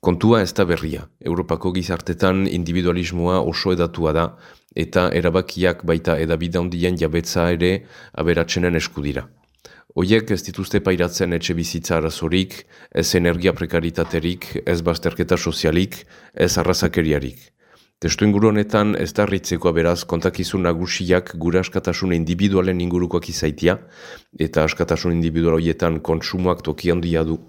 Kontua ez da berria. Europako gizartetan individualismoa oso edatua da eta erabakiak baita edabidaundien jabetza ere aberatzenen eskudira. Oiek ez dituzte pairatzen etxe bizitza arazorik, ez energia prekaritaterik, ez bazterketa sozialik, ez arrazakeriarik. Testu inguru honetan ez da ritzeko beraz kontakizun nagusiak gure askatasun individualen ingurukoak izaitia eta askatasun individual horietan kontsumoak toki handia du.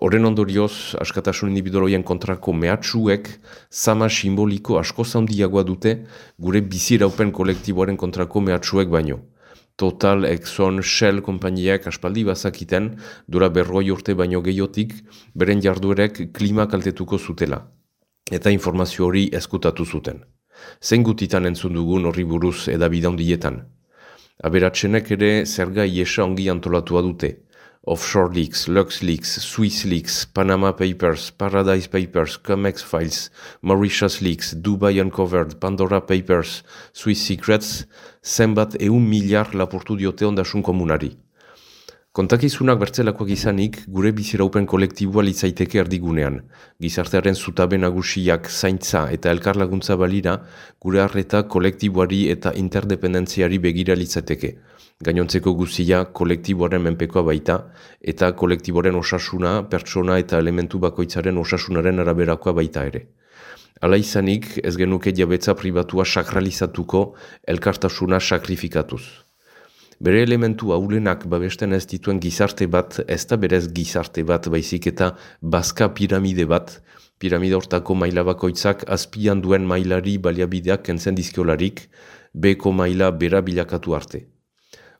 Horren ondorioz, askatasun individualoien kontrako mehatxuek zama simboliko asko zaundiagoa dute gure biziraupen kolektiboaren kontrako mehatxuek baino. Total, Exxon, Shell kompainiak aspaldi bazakiten dura berroi urte baino gehiotik beren jarduerek klima kaltetuko zutela. Eta informazio hori eskutatu zuten. Zein gutitan entzun dugun horri buruz edabidaundietan. Aberatzenek ere zerga iesa ongi antolatua dute. Offshore Leaks, Lux Leaks, Swiss Leaks, Panama Papers, Paradise Papers, Comex Files, Mauritius Leaks, Dubai Uncovered, Pandora Papers, Swiss Secrets, zenbat eun miliar lapurtu diote ondasun komunari. Kontakizunak bertzelakoak izanik, gure biziraupen kolektiboa litzaiteke erdigunean. Gizartearen zutabe nagusiak zaintza eta elkarlaguntza balira, gure harreta kolektiboari eta interdependentziari begira litzateke gainontzeko guzia kolektiboaren menpekoa baita, eta kolektiboaren osasuna, pertsona eta elementu bakoitzaren osasunaren araberakoa baita ere. Hala izanik, ez genuke jabetza pribatua sakralizatuko elkartasuna sakrifikatuz. Bere elementu haulenak babesten ez dituen gizarte bat, ez da berez gizarte bat baizik eta bazka piramide bat, piramide hortako maila bakoitzak azpian duen mailari baliabideak kentzen dizkiolarik, beko maila bera bilakatu arte.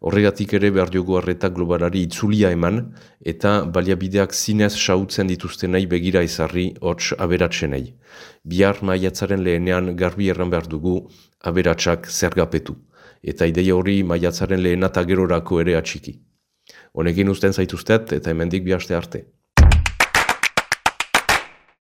Horregatik ere behar diogu harreta globalari itzulia eman eta baliabideak zinez sautzen dituzten nahi begira izarri hots aberatzen nahi. Bihar maiatzaren lehenean garbi erran behar dugu aberatsak zergapetu. Eta ideia hori maiatzaren lehena gerorako ere atxiki. Honekin usten zaituztet eta hemendik bihaste arte.